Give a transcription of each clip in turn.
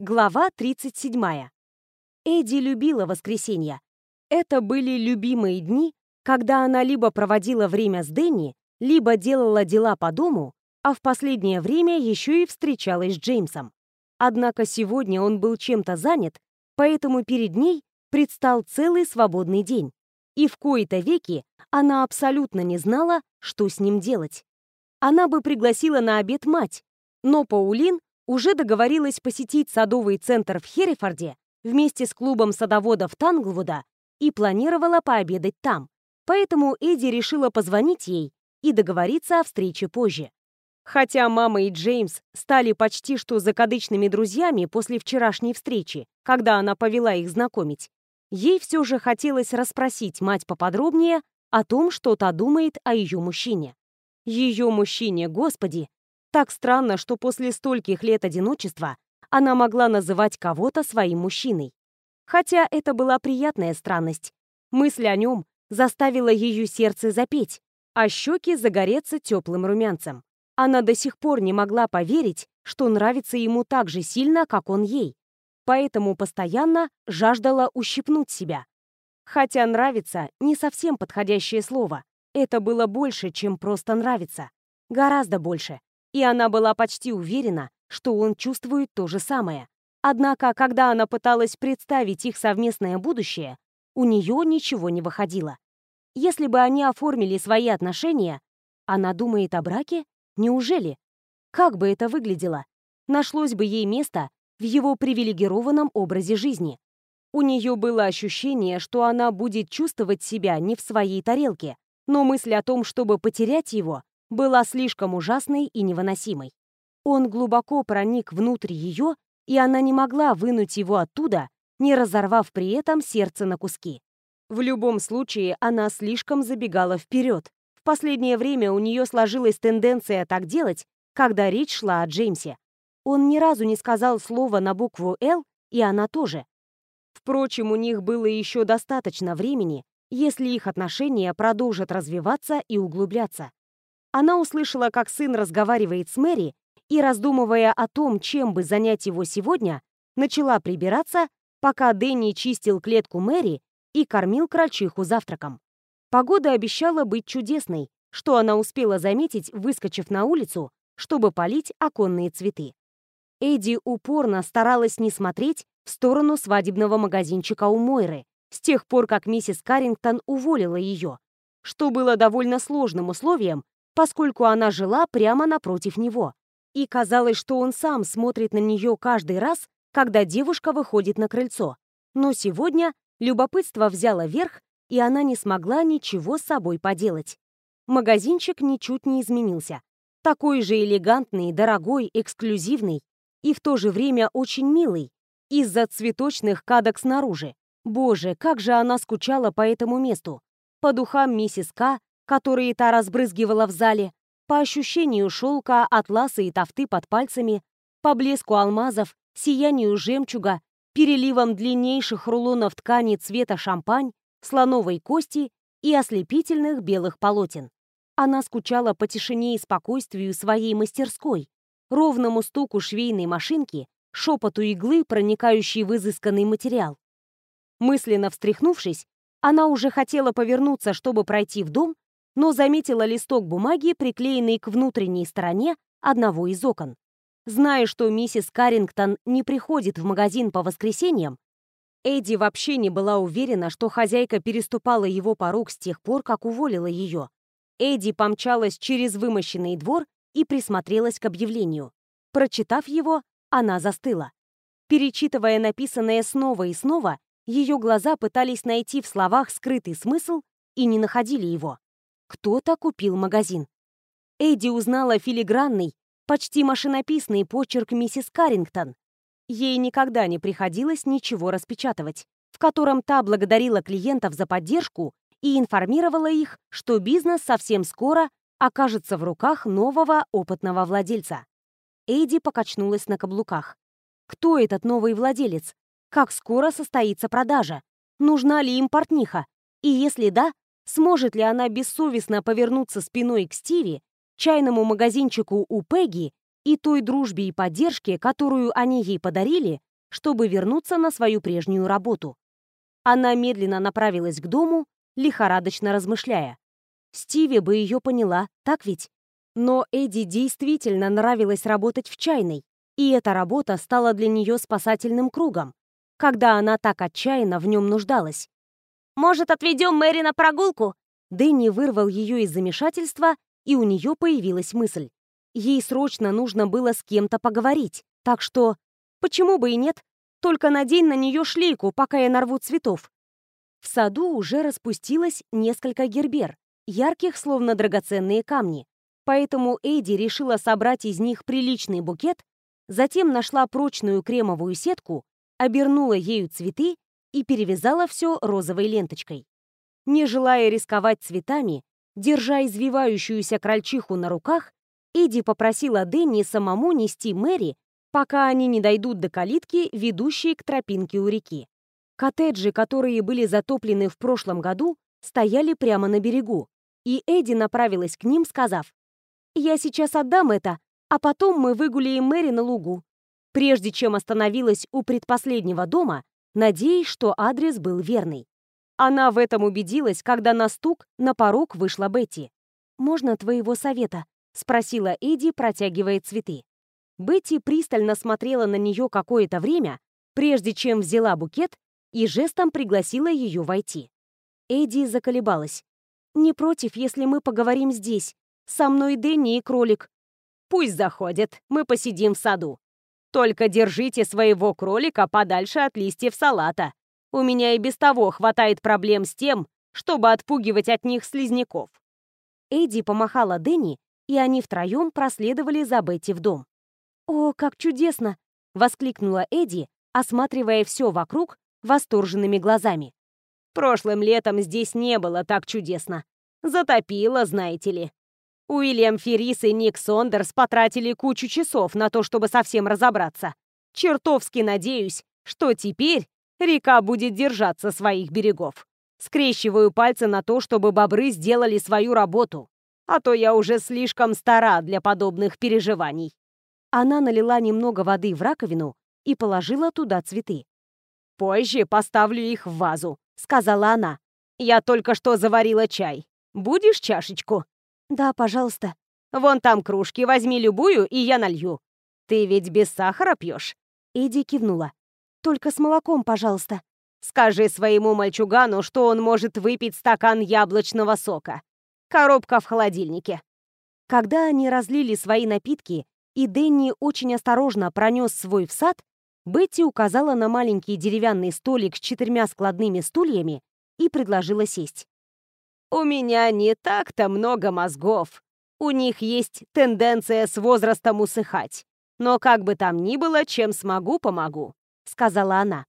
Глава 37. Эдди любила воскресенья. Это были любимые дни, когда она либо проводила время с Дэнни, либо делала дела по дому, а в последнее время еще и встречалась с Джеймсом. Однако сегодня он был чем-то занят, поэтому перед ней предстал целый свободный день. И в кои-то веки она абсолютно не знала, что с ним делать. Она бы пригласила на обед мать, но Паулин уже договорилась посетить садовый центр в Херрифорде вместе с клубом садоводов Танглвуда и планировала пообедать там. Поэтому Эдди решила позвонить ей и договориться о встрече позже. Хотя мама и Джеймс стали почти что закадычными друзьями после вчерашней встречи, когда она повела их знакомить, ей все же хотелось расспросить мать поподробнее о том, что та думает о ее мужчине. Ее мужчине, господи, так странно, что после стольких лет одиночества она могла называть кого-то своим мужчиной. Хотя это была приятная странность. Мысль о нем заставила ее сердце запеть, а щеки загореться теплым румянцем. Она до сих пор не могла поверить, что нравится ему так же сильно, как он ей. Поэтому постоянно жаждала ущипнуть себя. Хотя «нравится» — не совсем подходящее слово. Это было больше, чем просто нравится. Гораздо больше и она была почти уверена, что он чувствует то же самое. Однако, когда она пыталась представить их совместное будущее, у нее ничего не выходило. Если бы они оформили свои отношения, она думает о браке? Неужели? Как бы это выглядело? Нашлось бы ей место в его привилегированном образе жизни. У нее было ощущение, что она будет чувствовать себя не в своей тарелке, но мысль о том, чтобы потерять его, была слишком ужасной и невыносимой. Он глубоко проник внутрь ее, и она не могла вынуть его оттуда, не разорвав при этом сердце на куски. В любом случае, она слишком забегала вперед. В последнее время у нее сложилась тенденция так делать, когда речь шла о Джеймсе. Он ни разу не сказал слова на букву «Л», и она тоже. Впрочем, у них было еще достаточно времени, если их отношения продолжат развиваться и углубляться. Она услышала, как сын разговаривает с Мэри, и, раздумывая о том, чем бы занять его сегодня, начала прибираться, пока Дэнни чистил клетку Мэри и кормил крольчиху завтраком. Погода обещала быть чудесной, что она успела заметить, выскочив на улицу, чтобы полить оконные цветы. Эдди упорно старалась не смотреть в сторону свадебного магазинчика у Мойры с тех пор, как миссис Каррингтон уволила ее, что было довольно сложным условием поскольку она жила прямо напротив него. И казалось, что он сам смотрит на нее каждый раз, когда девушка выходит на крыльцо. Но сегодня любопытство взяло верх, и она не смогла ничего с собой поделать. Магазинчик ничуть не изменился. Такой же элегантный, дорогой, эксклюзивный и в то же время очень милый, из-за цветочных кадок снаружи. Боже, как же она скучала по этому месту. По духам миссис К, которые та разбрызгивала в зале, по ощущению шелка, атласа и тофты под пальцами, по блеску алмазов, сиянию жемчуга, переливам длиннейших рулонов ткани цвета шампань, слоновой кости и ослепительных белых полотен. Она скучала по тишине и спокойствию своей мастерской, ровному стуку швейной машинки, шепоту иглы, проникающей в изысканный материал. Мысленно встряхнувшись, она уже хотела повернуться, чтобы пройти в дом, но заметила листок бумаги, приклеенный к внутренней стороне одного из окон. Зная, что миссис Каррингтон не приходит в магазин по воскресеньям, Эдди вообще не была уверена, что хозяйка переступала его порог с тех пор, как уволила ее. Эдди помчалась через вымощенный двор и присмотрелась к объявлению. Прочитав его, она застыла. Перечитывая написанное снова и снова, ее глаза пытались найти в словах скрытый смысл и не находили его. Кто-то купил магазин. Эдди узнала филигранный, почти машинописный почерк миссис Каррингтон. Ей никогда не приходилось ничего распечатывать, в котором та благодарила клиентов за поддержку и информировала их, что бизнес совсем скоро окажется в руках нового опытного владельца. Эйди покачнулась на каблуках. Кто этот новый владелец? Как скоро состоится продажа? Нужна ли им портниха? И если да, Сможет ли она бессовестно повернуться спиной к Стиви, чайному магазинчику у Пегги и той дружбе и поддержке, которую они ей подарили, чтобы вернуться на свою прежнюю работу. Она медленно направилась к дому, лихорадочно размышляя. Стиви бы ее поняла, так ведь? Но Эдди действительно нравилось работать в чайной, и эта работа стала для нее спасательным кругом, когда она так отчаянно в нем нуждалась. «Может, отведем Мэри на прогулку?» Дэнни вырвал ее из замешательства, и у нее появилась мысль. Ей срочно нужно было с кем-то поговорить, так что... Почему бы и нет? Только надень на нее шлейку, пока я нарву цветов. В саду уже распустилось несколько гербер, ярких, словно драгоценные камни. Поэтому Эйди решила собрать из них приличный букет, затем нашла прочную кремовую сетку, обернула ею цветы и перевязала все розовой ленточкой. Не желая рисковать цветами, держа извивающуюся крольчиху на руках, Эдди попросила Дэнни самому нести Мэри, пока они не дойдут до калитки, ведущей к тропинке у реки. Коттеджи, которые были затоплены в прошлом году, стояли прямо на берегу, и Эдди направилась к ним, сказав, «Я сейчас отдам это, а потом мы выгуляем Мэри на лугу». Прежде чем остановилась у предпоследнего дома, надеясь, что адрес был верный. Она в этом убедилась, когда на стук на порог вышла Бетти. «Можно твоего совета?» — спросила Эдди, протягивая цветы. Бетти пристально смотрела на нее какое-то время, прежде чем взяла букет и жестом пригласила ее войти. Эдди заколебалась. «Не против, если мы поговорим здесь. Со мной Дэнни и кролик». «Пусть заходят, мы посидим в саду. Только держите своего кролика подальше от листьев салата. У меня и без того хватает проблем с тем, чтобы отпугивать от них слизняков». Эдди помахала Дэнни, и они втроем проследовали за Бетти в дом. «О, как чудесно!» — воскликнула Эдди, осматривая все вокруг восторженными глазами. «Прошлым летом здесь не было так чудесно. Затопило, знаете ли. Уильям Феррис и Ник Сондерс потратили кучу часов на то, чтобы совсем разобраться. Чертовски надеюсь, что теперь река будет держаться своих берегов. Скрещиваю пальцы на то, чтобы бобры сделали свою работу, а то я уже слишком стара для подобных переживаний. Она налила немного воды в раковину и положила туда цветы. «Позже поставлю их в вазу», — сказала она. «Я только что заварила чай. Будешь чашечку?» «Да, пожалуйста». «Вон там кружки, возьми любую, и я налью. Ты ведь без сахара пьешь?» Эдди кивнула. Только с молоком, пожалуйста. Скажи своему мальчугану, что он может выпить стакан яблочного сока. Коробка в холодильнике. Когда они разлили свои напитки, и Дэнни очень осторожно пронес свой в сад, Бетти указала на маленький деревянный столик с четырьмя складными стульями и предложила сесть. «У меня не так-то много мозгов. У них есть тенденция с возрастом усыхать. Но как бы там ни было, чем смогу, помогу сказала она.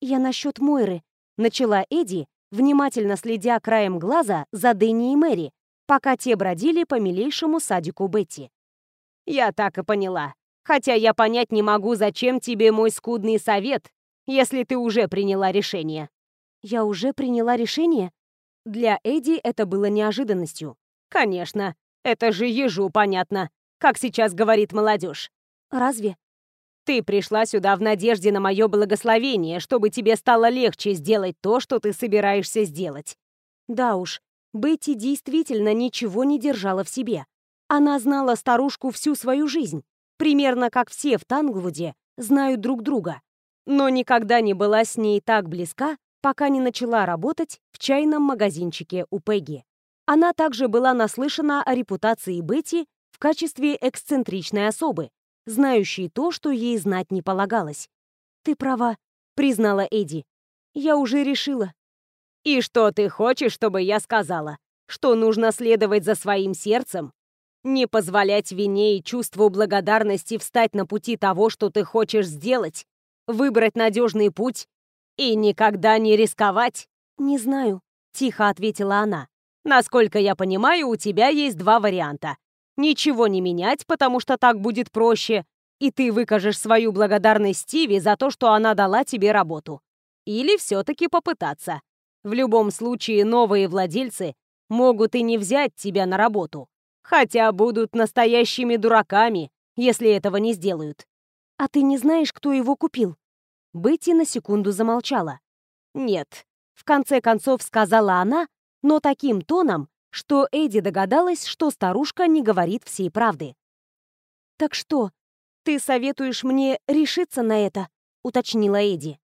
«Я насчет Мойры», — начала Эдди, внимательно следя краем глаза за Дэнни и Мэри, пока те бродили по милейшему садику Бетти. «Я так и поняла. Хотя я понять не могу, зачем тебе мой скудный совет, если ты уже приняла решение». «Я уже приняла решение?» Для Эдди это было неожиданностью. «Конечно, это же ежу понятно, как сейчас говорит молодежь». «Разве?» Ты пришла сюда в надежде на мое благословение, чтобы тебе стало легче сделать то, что ты собираешься сделать. Да уж, Бетти действительно ничего не держала в себе. Она знала старушку всю свою жизнь, примерно как все в Танглвуде знают друг друга, но никогда не была с ней так близка, пока не начала работать в чайном магазинчике у Пегги. Она также была наслышана о репутации Бетти в качестве эксцентричной особы, знающей то, что ей знать не полагалось. «Ты права», — признала Эдди. «Я уже решила». «И что ты хочешь, чтобы я сказала? Что нужно следовать за своим сердцем? Не позволять вине и чувству благодарности встать на пути того, что ты хочешь сделать? Выбрать надежный путь и никогда не рисковать?» «Не знаю», — тихо ответила она. «Насколько я понимаю, у тебя есть два варианта ничего не менять, потому что так будет проще, и ты выкажешь свою благодарность Стиви за то, что она дала тебе работу. Или все-таки попытаться. В любом случае, новые владельцы могут и не взять тебя на работу, хотя будут настоящими дураками, если этого не сделают. А ты не знаешь, кто его купил? Бетти на секунду замолчала. «Нет», — в конце концов сказала она, но таким тоном, что Эдди догадалась, что старушка не говорит всей правды. «Так что, ты советуешь мне решиться на это?» — уточнила Эдди.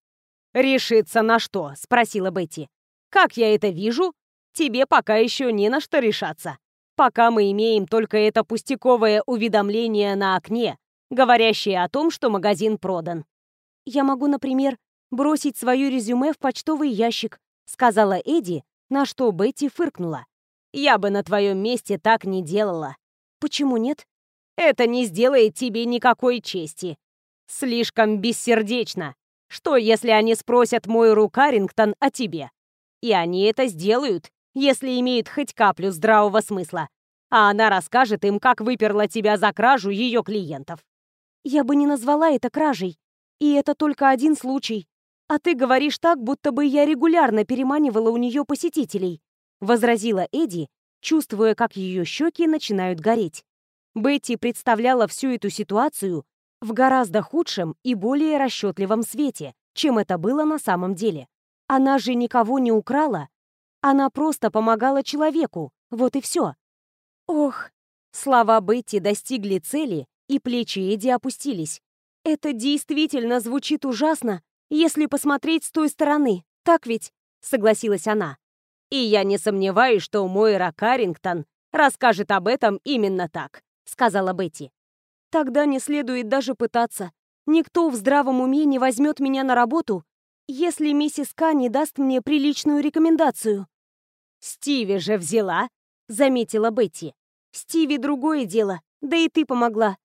«Решиться на что?» — спросила Бетти. «Как я это вижу, тебе пока еще не на что решаться. Пока мы имеем только это пустяковое уведомление на окне, говорящее о том, что магазин продан. Я могу, например, бросить свое резюме в почтовый ящик, сказала Эдди, на что Бетти фыркнула. Я бы на твоем месте так не делала. Почему нет? Это не сделает тебе никакой чести. Слишком бессердечно. Что, если они спросят Мойру Карингтон о тебе? И они это сделают, если имеют хоть каплю здравого смысла. А она расскажет им, как выперла тебя за кражу ее клиентов. Я бы не назвала это кражей. И это только один случай. А ты говоришь так, будто бы я регулярно переманивала у нее посетителей. Возразила Эдди, чувствуя, как ее щеки начинают гореть. Бетти представляла всю эту ситуацию в гораздо худшем и более расчетливом свете, чем это было на самом деле. Она же никого не украла, она просто помогала человеку, вот и все. Ох, слова Бетти достигли цели, и плечи Эдди опустились. Это действительно звучит ужасно, если посмотреть с той стороны, так ведь? Согласилась она. И я не сомневаюсь, что Мойра Каррингтон расскажет об этом именно так, сказала Бетти. Тогда не следует даже пытаться. Никто в здравом уме не возьмет меня на работу, если миссис К не даст мне приличную рекомендацию. Стиви же взяла, заметила Бетти. Стиви другое дело, да и ты помогла.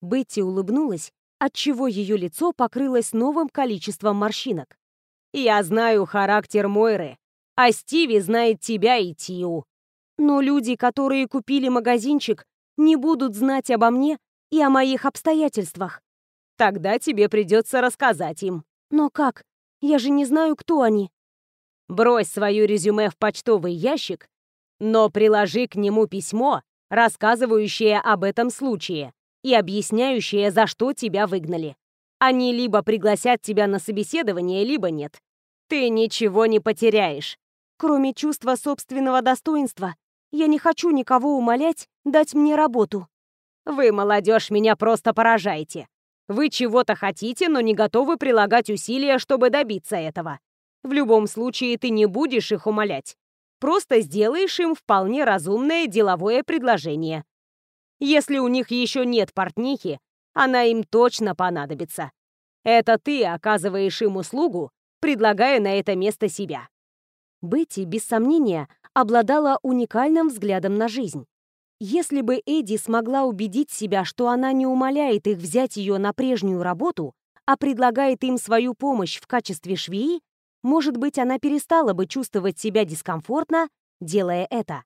Бетти улыбнулась, отчего ее лицо покрылось новым количеством морщинок. Я знаю характер Мойры, а Стиви знает тебя и Тиу. Но люди, которые купили магазинчик, не будут знать обо мне и о моих обстоятельствах. Тогда тебе придется рассказать им. Но как? Я же не знаю, кто они. Брось свое резюме в почтовый ящик, но приложи к нему письмо, рассказывающее об этом случае и объясняющее, за что тебя выгнали. Они либо пригласят тебя на собеседование, либо нет. Ты ничего не потеряешь. Кроме чувства собственного достоинства, я не хочу никого умолять дать мне работу. Вы, молодежь, меня просто поражаете. Вы чего-то хотите, но не готовы прилагать усилия, чтобы добиться этого. В любом случае, ты не будешь их умолять. Просто сделаешь им вполне разумное деловое предложение. Если у них еще нет портнихи, она им точно понадобится. Это ты оказываешь им услугу, предлагая на это место себя. Бетти, без сомнения, обладала уникальным взглядом на жизнь. Если бы Эдди смогла убедить себя, что она не умоляет их взять ее на прежнюю работу, а предлагает им свою помощь в качестве швеи, может быть, она перестала бы чувствовать себя дискомфортно, делая это.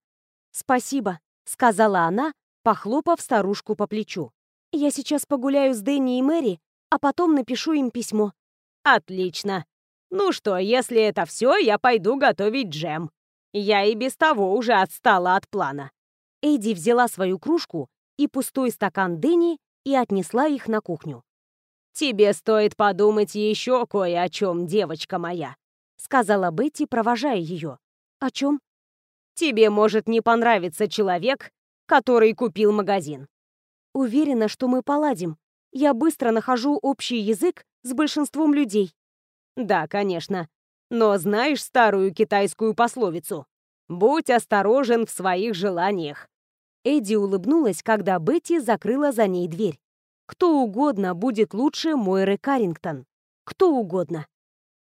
«Спасибо», — сказала она, похлопав старушку по плечу. «Я сейчас погуляю с Дэнни и Мэри, а потом напишу им письмо». «Отлично. Ну что, если это все, я пойду готовить джем. Я и без того уже отстала от плана». Эдди взяла свою кружку и пустой стакан Дэнни и отнесла их на кухню. «Тебе стоит подумать еще кое о чем, девочка моя», сказала Бетти, провожая ее. «О чем?» «Тебе может не понравиться человек, который купил магазин». «Уверена, что мы поладим. Я быстро нахожу общий язык с большинством людей». «Да, конечно. Но знаешь старую китайскую пословицу? Будь осторожен в своих желаниях. Эдди улыбнулась, когда Бетти закрыла за ней дверь. Кто угодно будет лучше Мойры Каррингтон. Кто угодно.